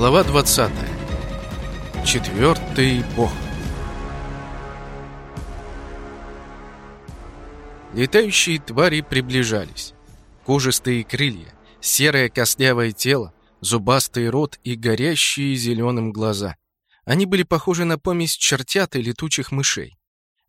Глава 20. Четвертый бог. Летающие твари приближались. Кожистые крылья, серое костлявое тело, зубастый рот и горящие зеленым глаза. Они были похожи на помесь чертят и летучих мышей.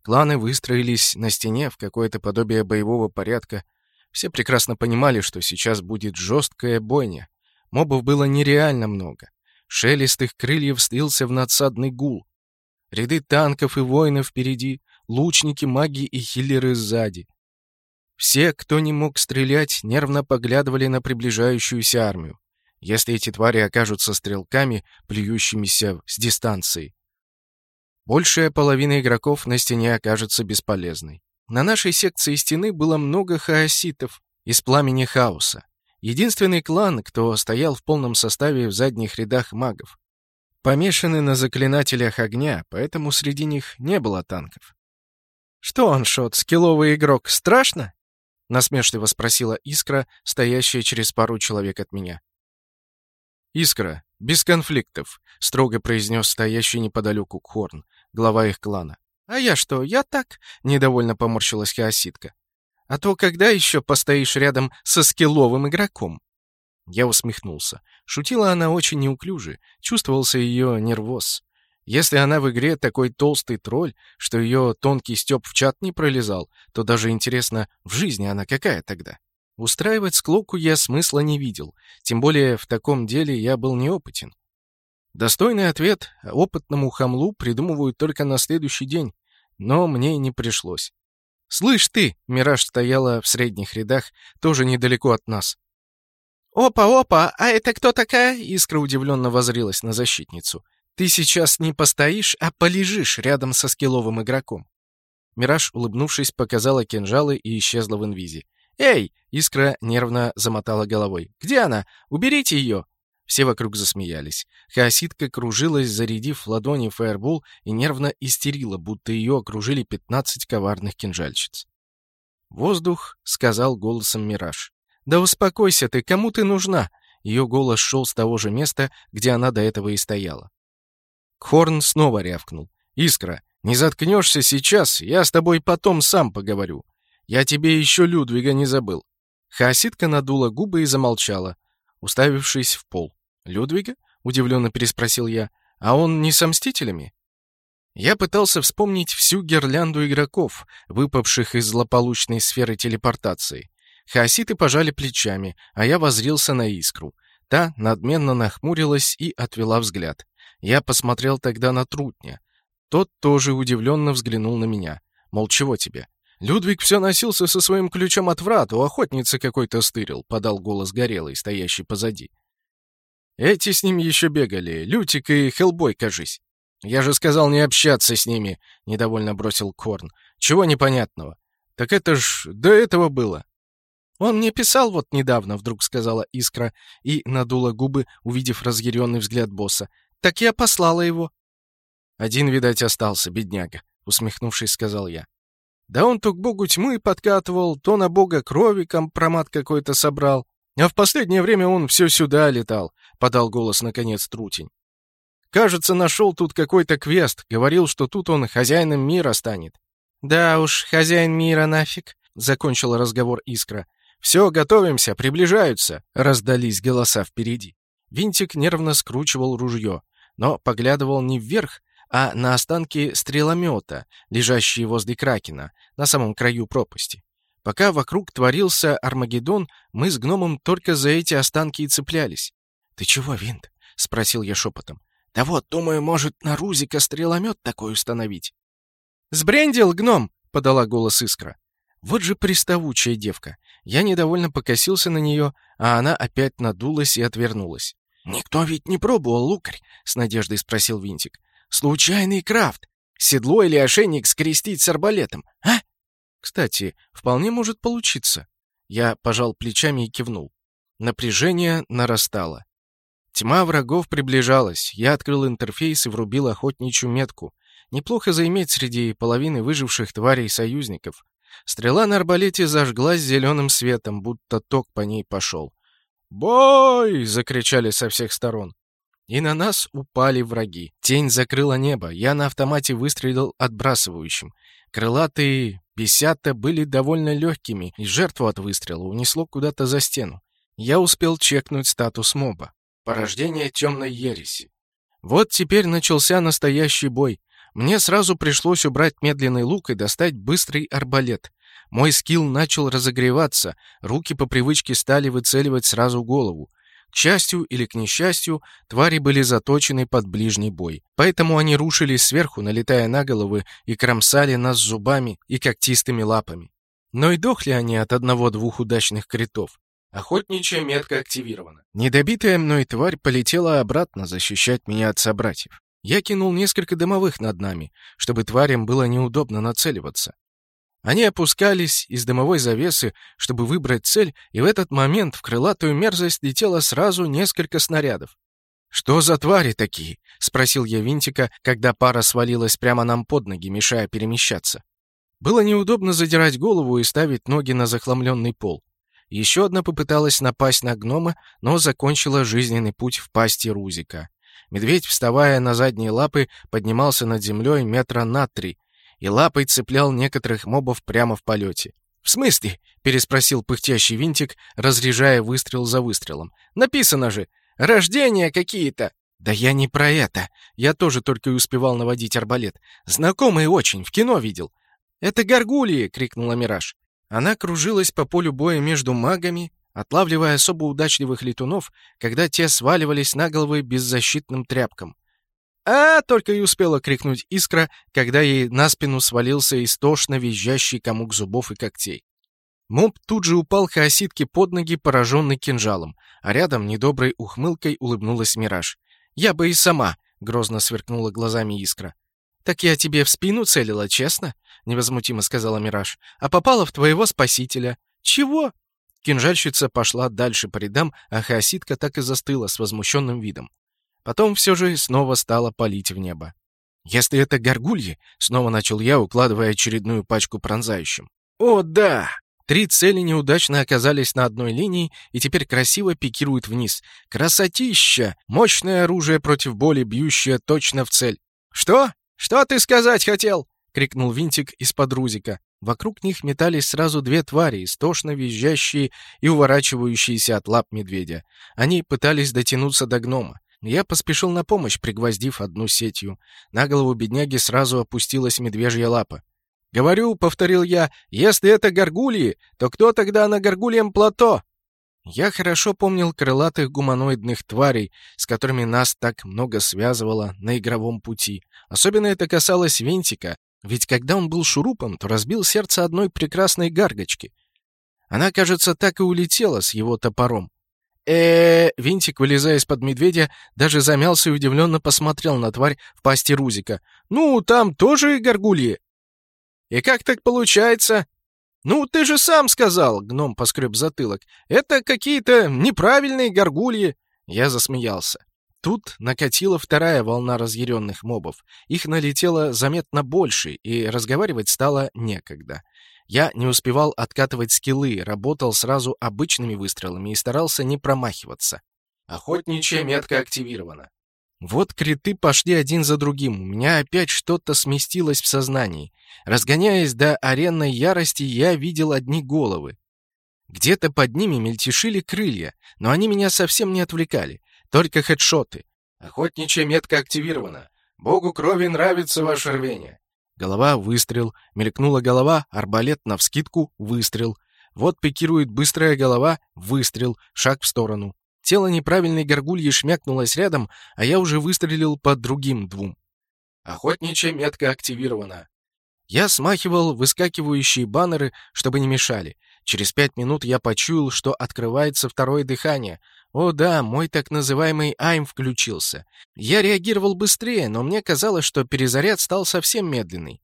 Кланы выстроились на стене в какое-то подобие боевого порядка. Все прекрасно понимали, что сейчас будет жесткая бойня. Мобов было нереально много. Шелест их крыльев слился в надсадный гул. Ряды танков и воинов впереди, лучники, маги и хиллеры сзади. Все, кто не мог стрелять, нервно поглядывали на приближающуюся армию. Если эти твари окажутся стрелками, плюющимися с дистанции, большая половина игроков на стене окажется бесполезной. На нашей секции стены было много хаоситов из пламени хаоса. Единственный клан, кто стоял в полном составе в задних рядах магов. Помешаны на заклинателях огня, поэтому среди них не было танков. «Что, Аншот, скилловый игрок, страшно?» — насмешливо спросила Искра, стоящая через пару человек от меня. «Искра, без конфликтов», — строго произнес стоящий неподалеку Хорн, глава их клана. «А я что, я так?» — недовольно поморщилась Хаоситка. А то когда еще постоишь рядом со скилловым игроком?» Я усмехнулся. Шутила она очень неуклюже, чувствовался ее нервоз. Если она в игре такой толстый тролль, что ее тонкий стёб в чат не пролезал, то даже интересно, в жизни она какая тогда? Устраивать склоку я смысла не видел, тем более в таком деле я был неопытен. Достойный ответ опытному хамлу придумывают только на следующий день, но мне не пришлось. «Слышь ты!» — Мираж стояла в средних рядах, тоже недалеко от нас. «Опа-опа! А это кто такая?» — Искра удивленно возрилась на защитницу. «Ты сейчас не постоишь, а полежишь рядом со скилловым игроком». Мираж, улыбнувшись, показала кинжалы и исчезла в инвизе. «Эй!» — Искра нервно замотала головой. «Где она? Уберите ее!» Все вокруг засмеялись. Хаоситка кружилась, зарядив в ладони фаербол и нервно истерила, будто ее окружили пятнадцать коварных кинжальщиц. «Воздух», — сказал голосом Мираж. «Да успокойся ты, кому ты нужна?» Ее голос шел с того же места, где она до этого и стояла. Хорн снова рявкнул. «Искра, не заткнешься сейчас, я с тобой потом сам поговорю. Я тебе еще Людвига не забыл». Хаоситка надула губы и замолчала, уставившись в пол. «Людвига?» — удивленно переспросил я. «А он не со Мстителями?» Я пытался вспомнить всю гирлянду игроков, выпавших из злополучной сферы телепортации. Хаоситы пожали плечами, а я возрился на искру. Та надменно нахмурилась и отвела взгляд. Я посмотрел тогда на трутня. Тот тоже удивленно взглянул на меня. Мол, чего тебе? Людвиг все носился со своим ключом от врат, у охотницы какой-то стырил, подал голос Горелый, стоящий позади. Эти с ним еще бегали, Лютик и Хелбой, кажись. Я же сказал не общаться с ними, недовольно бросил Корн. Чего непонятного? Так это ж до этого было. Он мне писал вот недавно, вдруг сказала Искра и надула губы, увидев разъяренный взгляд босса. Так я послала его. Один, видать, остался, бедняга, усмехнувшись, сказал я. Да он то к богу тьмы подкатывал, то на бога крови компромат какой-то собрал. А в последнее время он все сюда летал, подал голос наконец Трутень. Кажется, нашел тут какой-то квест, говорил, что тут он хозяином мира станет. Да уж, хозяин мира нафиг, закончил разговор Искра. Все, готовимся, приближаются, раздались голоса впереди. Винтик нервно скручивал ружье, но поглядывал не вверх, а на останки стреломета, лежащие возле Кракена, на самом краю пропасти. Пока вокруг творился Армагеддон, мы с гномом только за эти останки и цеплялись. «Ты чего, Винт?» — спросил я шепотом. «Да вот, думаю, может, на Рузика стреломет такой установить». «Сбрендил, гном!» — подала голос Искра. Вот же приставучая девка. Я недовольно покосился на нее, а она опять надулась и отвернулась. «Никто ведь не пробовал, лукарь?» — с надеждой спросил Винтик. «Случайный крафт. Седло или ошейник скрестить с арбалетом, а?» Кстати, вполне может получиться. Я пожал плечами и кивнул. Напряжение нарастало. Тьма врагов приближалась. Я открыл интерфейс и врубил охотничью метку. Неплохо заиметь среди половины выживших тварей союзников. Стрела на арбалете зажглась зеленым светом, будто ток по ней пошел. «Бой!» — закричали со всех сторон. И на нас упали враги. Тень закрыла небо, я на автомате выстрелил отбрасывающим. Крылатые бесята были довольно легкими, и жертву от выстрела унесло куда-то за стену. Я успел чекнуть статус моба. Порождение темной ереси. Вот теперь начался настоящий бой. Мне сразу пришлось убрать медленный лук и достать быстрый арбалет. Мой скилл начал разогреваться, руки по привычке стали выцеливать сразу голову. К счастью или к несчастью, твари были заточены под ближний бой. Поэтому они рушились сверху, налетая на головы, и кромсали нас зубами и когтистыми лапами. Но и дохли они от одного-двух удачных критов. Охотничья метка активирована. Недобитая мной тварь полетела обратно защищать меня от собратьев. Я кинул несколько дымовых над нами, чтобы тварям было неудобно нацеливаться. Они опускались из дымовой завесы, чтобы выбрать цель, и в этот момент в крылатую мерзость летело сразу несколько снарядов. «Что за твари такие?» — спросил я Винтика, когда пара свалилась прямо нам под ноги, мешая перемещаться. Было неудобно задирать голову и ставить ноги на захламленный пол. Еще одна попыталась напасть на гнома, но закончила жизненный путь в пасти Рузика. Медведь, вставая на задние лапы, поднимался над землей метра на три, и лапой цеплял некоторых мобов прямо в полете. «В смысле?» — переспросил пыхтящий винтик, разряжая выстрел за выстрелом. «Написано же! Рождения какие-то!» «Да я не про это. Я тоже только и успевал наводить арбалет. Знакомый очень, в кино видел». «Это горгульи!» — крикнула Мираж. Она кружилась по полю боя между магами, отлавливая особо удачливых летунов, когда те сваливались на головы беззащитным тряпкам. «А!» — только и успела крикнуть искра, когда ей на спину свалился истошно визжащий комок зубов и когтей. Моб тут же упал хаоситке под ноги, пораженный кинжалом, а рядом недоброй ухмылкой улыбнулась Мираж. «Я бы и сама!» — грозно сверкнула глазами искра. «Так я тебе в спину целила, честно?» — невозмутимо сказала Мираж. «А попала в твоего спасителя». «Чего?» Кинжальщица пошла дальше по рядам, а хаоситка так и застыла с возмущенным видом. Потом все же снова стало палить в небо. «Если это горгульи», — снова начал я, укладывая очередную пачку пронзающим. «О, да!» Три цели неудачно оказались на одной линии и теперь красиво пикируют вниз. Красотища! Мощное оружие против боли, бьющее точно в цель. «Что? Что ты сказать хотел?» — крикнул Винтик из-под рузика. Вокруг них метались сразу две твари, истошно визжащие и уворачивающиеся от лап медведя. Они пытались дотянуться до гнома. Я поспешил на помощь, пригвоздив одну сетью. На голову бедняги сразу опустилась медвежья лапа. «Говорю», — повторил я, — «если это горгульи, то кто тогда на горгульем плато?» Я хорошо помнил крылатых гуманоидных тварей, с которыми нас так много связывало на игровом пути. Особенно это касалось Винтика, ведь когда он был шурупом, то разбил сердце одной прекрасной гаргочки. Она, кажется, так и улетела с его топором э Винтик, вылезая из-под медведя, даже замялся и удивленно посмотрел на тварь в пасти Рузика. «Ну, там тоже горгульи». «И как так получается?» «Ну, ты же сам сказал», — гном поскреб затылок. «Это какие-то неправильные горгульи». Я засмеялся. Тут накатила вторая волна разъяренных мобов. Их налетело заметно больше, и разговаривать стало некогда. Я не успевал откатывать скиллы, работал сразу обычными выстрелами и старался не промахиваться. Охотничья метка активирована. Вот криты пошли один за другим. У меня опять что-то сместилось в сознании. Разгоняясь до аренной ярости, я видел одни головы. Где-то под ними мельтешили крылья, но они меня совсем не отвлекали. Только хедшоты. Охотничья метка активирована. Богу крови нравится ваше рвение. Голова — выстрел. Мелькнула голова, арбалет навскидку — выстрел. Вот пикирует быстрая голова — выстрел, шаг в сторону. Тело неправильной горгульи шмякнулось рядом, а я уже выстрелил по другим двум. Охотничья метка активирована. Я смахивал выскакивающие баннеры, чтобы не мешали. Через пять минут я почуял, что открывается второе дыхание. О да, мой так называемый айм включился. Я реагировал быстрее, но мне казалось, что перезаряд стал совсем медленный.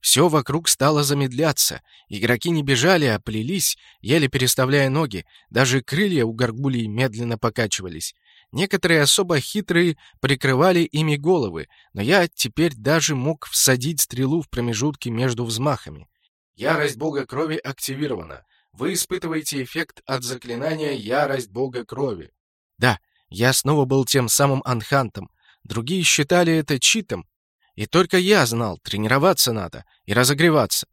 Все вокруг стало замедляться. Игроки не бежали, а плелись, еле переставляя ноги. Даже крылья у горгулей медленно покачивались. Некоторые особо хитрые прикрывали ими головы, но я теперь даже мог всадить стрелу в промежутки между взмахами. Ярость бога крови активирована. Вы испытываете эффект от заклинания «Ярость Бога Крови». Да, Я снова был тем самым анхантом. Другие считали это читом. И только я знал, тренироваться надо и разогреваться.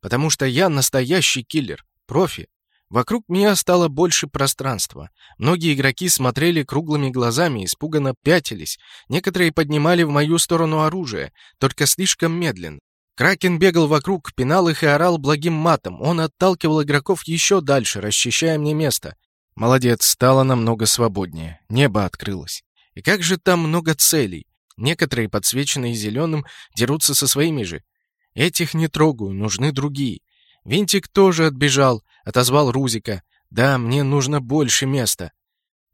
Потому что я настоящий киллер, профи. Вокруг меня стало больше пространства. Многие игроки смотрели круглыми глазами, испуганно пятились. Некоторые поднимали в мою сторону оружие, только слишком медленно. Кракен бегал вокруг, пинал их и орал благим матом. Он отталкивал игроков еще дальше, расчищая мне место. Молодец, стало намного свободнее. Небо открылось. И как же там много целей. Некоторые, подсвеченные зеленым, дерутся со своими же. Этих не трогаю, нужны другие. Винтик тоже отбежал, отозвал Рузика. «Да, мне нужно больше места».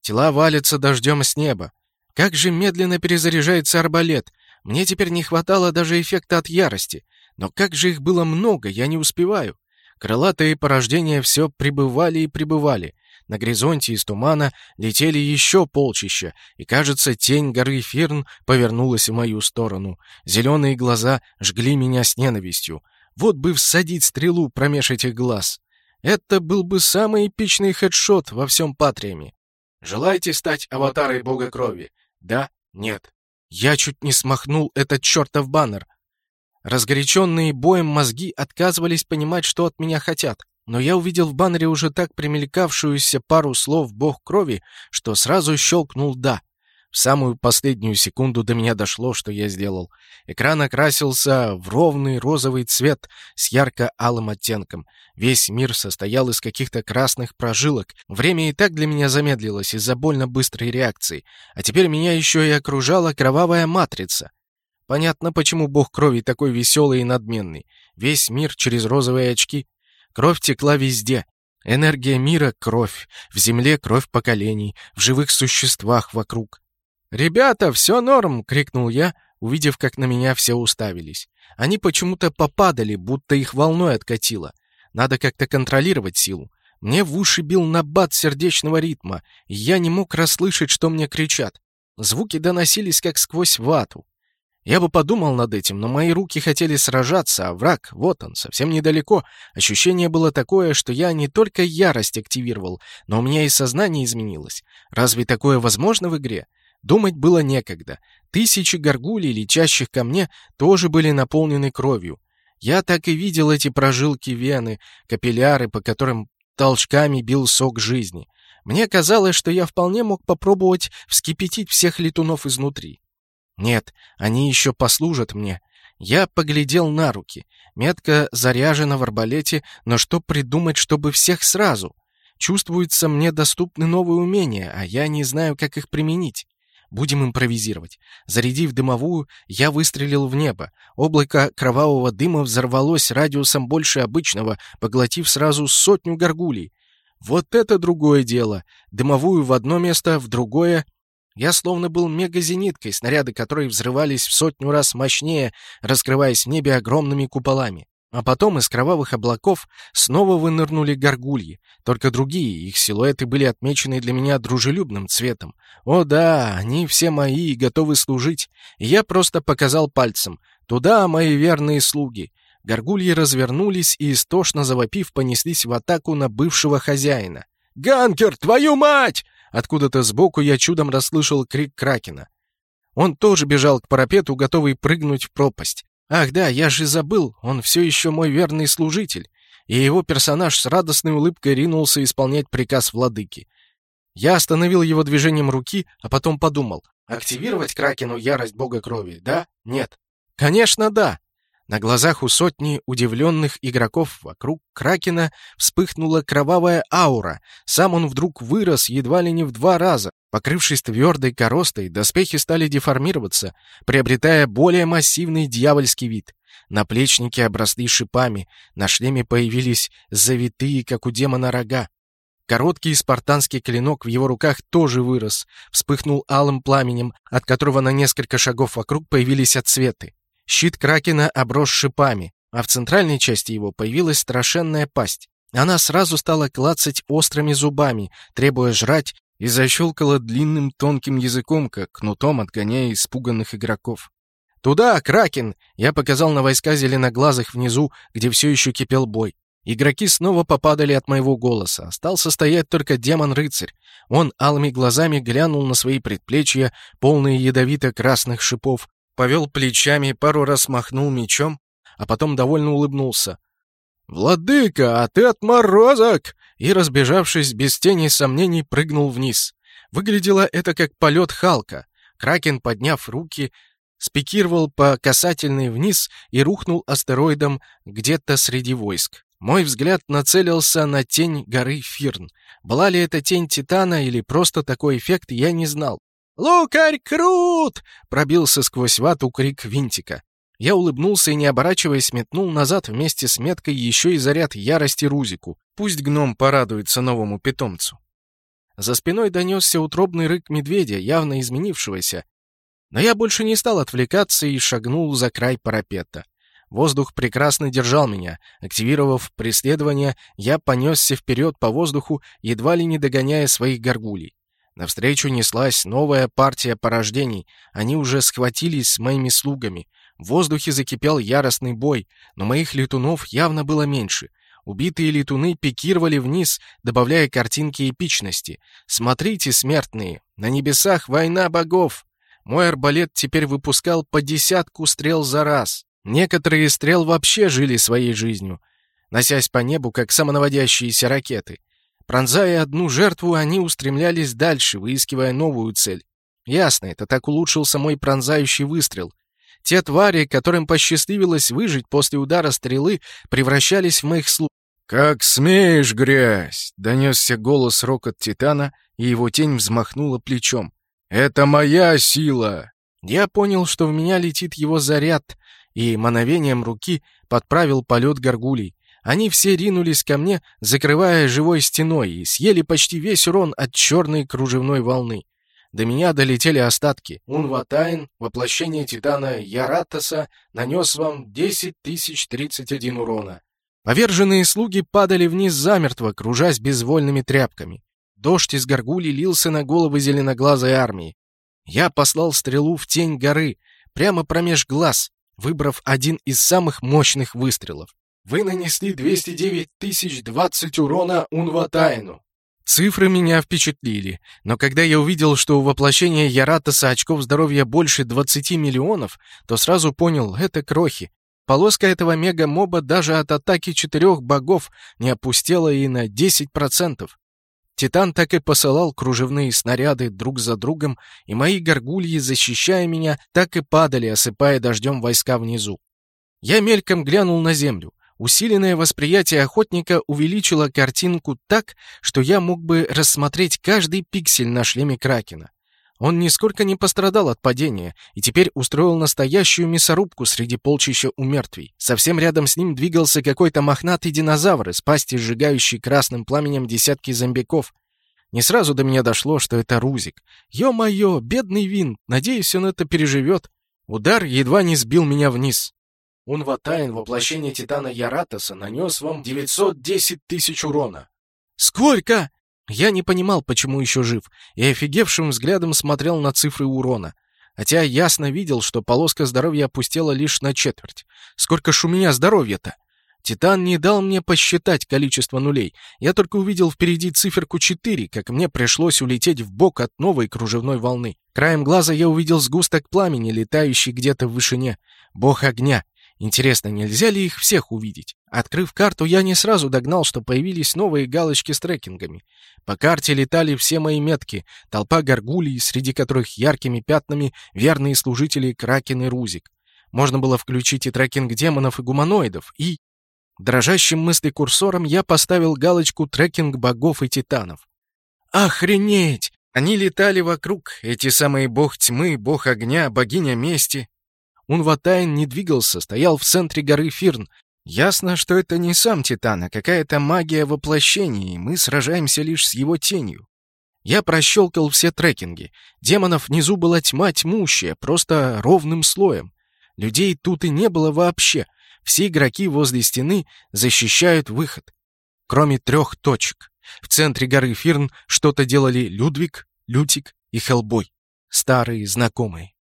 Тела валятся дождем с неба. Как же медленно перезаряжается арбалет. Мне теперь не хватало даже эффекта от ярости. Но как же их было много, я не успеваю. Крылатые порождения все прибывали и прибывали. На горизонте из тумана летели еще полчища, и, кажется, тень горы Фирн повернулась в мою сторону. Зеленые глаза жгли меня с ненавистью. Вот бы всадить стрелу промеж этих глаз. Это был бы самый эпичный хедшот во всем Патриаме. Желаете стать аватарой бога крови? Да? Нет? Я чуть не смахнул этот чертов баннер. Разгоряченные боем мозги отказывались понимать, что от меня хотят. Но я увидел в баннере уже так примелькавшуюся пару слов «бог крови», что сразу щелкнул «да». В самую последнюю секунду до меня дошло, что я сделал. Экран окрасился в ровный розовый цвет с ярко-алым оттенком. Весь мир состоял из каких-то красных прожилок. Время и так для меня замедлилось из-за больно быстрой реакции. А теперь меня еще и окружала кровавая матрица. Понятно, почему бог крови такой веселый и надменный. Весь мир через розовые очки. Кровь текла везде. Энергия мира — кровь. В земле — кровь поколений. В живых существах вокруг. «Ребята, все норм!» — крикнул я, увидев, как на меня все уставились. Они почему-то попадали, будто их волной откатило. Надо как-то контролировать силу. Мне в уши бил набат сердечного ритма, и я не мог расслышать, что мне кричат. Звуки доносились как сквозь вату. Я бы подумал над этим, но мои руки хотели сражаться, а враг, вот он, совсем недалеко. Ощущение было такое, что я не только ярость активировал, но у меня и сознание изменилось. Разве такое возможно в игре? Думать было некогда. Тысячи горгулей, летящих ко мне, тоже были наполнены кровью. Я так и видел эти прожилки вены, капилляры, по которым толчками бил сок жизни. Мне казалось, что я вполне мог попробовать вскипятить всех летунов изнутри. Нет, они еще послужат мне. Я поглядел на руки. Метка заряжена в арбалете, но что придумать, чтобы всех сразу? Чувствуется, мне доступны новые умения, а я не знаю, как их применить. Будем импровизировать. Зарядив дымовую, я выстрелил в небо. Облако кровавого дыма взорвалось радиусом больше обычного, поглотив сразу сотню горгулей. Вот это другое дело. Дымовую в одно место, в другое. Я словно был мегазениткой, снаряды которой взрывались в сотню раз мощнее, раскрываясь в небе огромными куполами. А потом из кровавых облаков снова вынырнули горгульи, только другие, их силуэты были отмечены для меня дружелюбным цветом. О да, они все мои и готовы служить. И я просто показал пальцем. Туда, мои верные слуги. Горгульи развернулись и, истошно завопив, понеслись в атаку на бывшего хозяина. «Ганкер, твою мать!» Откуда-то сбоку я чудом расслышал крик Кракена. Он тоже бежал к парапету, готовый прыгнуть в пропасть. Ах да, я же забыл, он все еще мой верный служитель. И его персонаж с радостной улыбкой ринулся исполнять приказ владыки. Я остановил его движением руки, а потом подумал. Активировать Кракену ярость бога крови, да? Нет. Конечно, да. На глазах у сотни удивленных игроков вокруг Кракена вспыхнула кровавая аура. Сам он вдруг вырос едва ли не в два раза. Покрывшись твердой коростой, доспехи стали деформироваться, приобретая более массивный дьявольский вид. Наплечники обросли шипами, на шлеме появились завитые, как у демона, рога. Короткий спартанский клинок в его руках тоже вырос, вспыхнул алым пламенем, от которого на несколько шагов вокруг появились отсветы. Щит Кракена оброс шипами, а в центральной части его появилась страшенная пасть. Она сразу стала клацать острыми зубами, требуя жрать и защелкала длинным тонким языком, как кнутом отгоняя испуганных игроков. «Туда, Кракен!» — я показал на войска зеленоглазых внизу, где все еще кипел бой. Игроки снова попадали от моего голоса. Остался стоять только демон-рыцарь. Он алыми глазами глянул на свои предплечья, полные ядовито-красных шипов, повел плечами, пару раз махнул мечом, а потом довольно улыбнулся. «Владыка, а ты отморозок!» И, разбежавшись без тени сомнений, прыгнул вниз. Выглядело это как полет Халка. Кракен, подняв руки, спикировал по касательной вниз и рухнул астероидом где-то среди войск. Мой взгляд нацелился на тень горы Фирн. Была ли это тень Титана или просто такой эффект, я не знал. «Лукарь крут!» — пробился сквозь вату крик винтика. Я улыбнулся и, не оборачиваясь, метнул назад вместе с меткой еще и заряд ярости Рузику. Пусть гном порадуется новому питомцу. За спиной донесся утробный рык медведя, явно изменившегося. Но я больше не стал отвлекаться и шагнул за край парапета. Воздух прекрасно держал меня. Активировав преследование, я понесся вперед по воздуху, едва ли не догоняя своих горгулей. Навстречу неслась новая партия порождений. Они уже схватились с моими слугами. В воздухе закипел яростный бой, но моих летунов явно было меньше. Убитые летуны пикировали вниз, добавляя картинки эпичности. «Смотрите, смертные! На небесах война богов!» Мой арбалет теперь выпускал по десятку стрел за раз. Некоторые стрел вообще жили своей жизнью, носясь по небу, как самонаводящиеся ракеты. Пронзая одну жертву, они устремлялись дальше, выискивая новую цель. Ясно, это так улучшился мой пронзающий выстрел. Те твари, которым посчастливилось выжить после удара стрелы, превращались в моих слуг. «Как смеешь, грязь!» — донесся голос рокот Титана, и его тень взмахнула плечом. «Это моя сила!» Я понял, что в меня летит его заряд, и мановением руки подправил полет горгулей. Они все ринулись ко мне, закрывая живой стеной, и съели почти весь урон от черной кружевной волны. До меня долетели остатки. Унватайн, воплощение Титана Яратаса, нанес вам 10 тысяч 31 урона. Поверженные слуги падали вниз замертво, кружась безвольными тряпками. Дождь из горгулей лился на головы зеленоглазой армии. Я послал стрелу в тень горы, прямо промеж глаз, выбрав один из самых мощных выстрелов. Вы нанесли 209 тысяч 20 урона Унватайну. Цифры меня впечатлили, но когда я увидел, что у воплощения Яратаса очков здоровья больше 20 миллионов, то сразу понял — это крохи. Полоска этого мега-моба даже от атаки четырех богов не опустела и на 10%. Титан так и посылал кружевные снаряды друг за другом, и мои горгульи, защищая меня, так и падали, осыпая дождем войска внизу. Я мельком глянул на землю. Усиленное восприятие охотника увеличило картинку так, что я мог бы рассмотреть каждый пиксель на шлеме Кракена. Он нисколько не пострадал от падения и теперь устроил настоящую мясорубку среди полчища умертвий. Совсем рядом с ним двигался какой-то мохнатый динозавр из пасти, сжигающий красным пламенем десятки зомбиков. Не сразу до меня дошло, что это Рузик. Ё-моё, бедный Вин, надеюсь, он это переживет. Удар едва не сбил меня вниз. Унватайн, воплощение Титана Яратоса, нанес вам 910 тысяч урона. Сколько? Я не понимал, почему еще жив, и офигевшим взглядом смотрел на цифры урона. Хотя ясно видел, что полоска здоровья опустела лишь на четверть. Сколько ж у меня здоровья-то? Титан не дал мне посчитать количество нулей. Я только увидел впереди циферку 4, как мне пришлось улететь в бок от новой кружевной волны. Краем глаза я увидел сгусток пламени, летающий где-то в вышине. Бог огня. Интересно, нельзя ли их всех увидеть? Открыв карту, я не сразу догнал, что появились новые галочки с трекингами. По карте летали все мои метки, толпа горгулей, среди которых яркими пятнами верные служители Кракен и Рузик. Можно было включить и трекинг демонов и гуманоидов, и... Дрожащим мыслекурсором я поставил галочку «Трекинг богов и титанов». Охренеть! Они летали вокруг, эти самые бог тьмы, бог огня, богиня мести. Унватайн не двигался, стоял в центре горы Фирн. Ясно, что это не сам Титан, а какая-то магия воплощения, и мы сражаемся лишь с его тенью. Я прощелкал все трекинги. Демонов внизу была тьма тьмущая, просто ровным слоем. Людей тут и не было вообще. Все игроки возле стены защищают выход. Кроме трех точек. В центре горы Фирн что-то делали Людвиг, Лютик и Хелбой. Старые знакомые.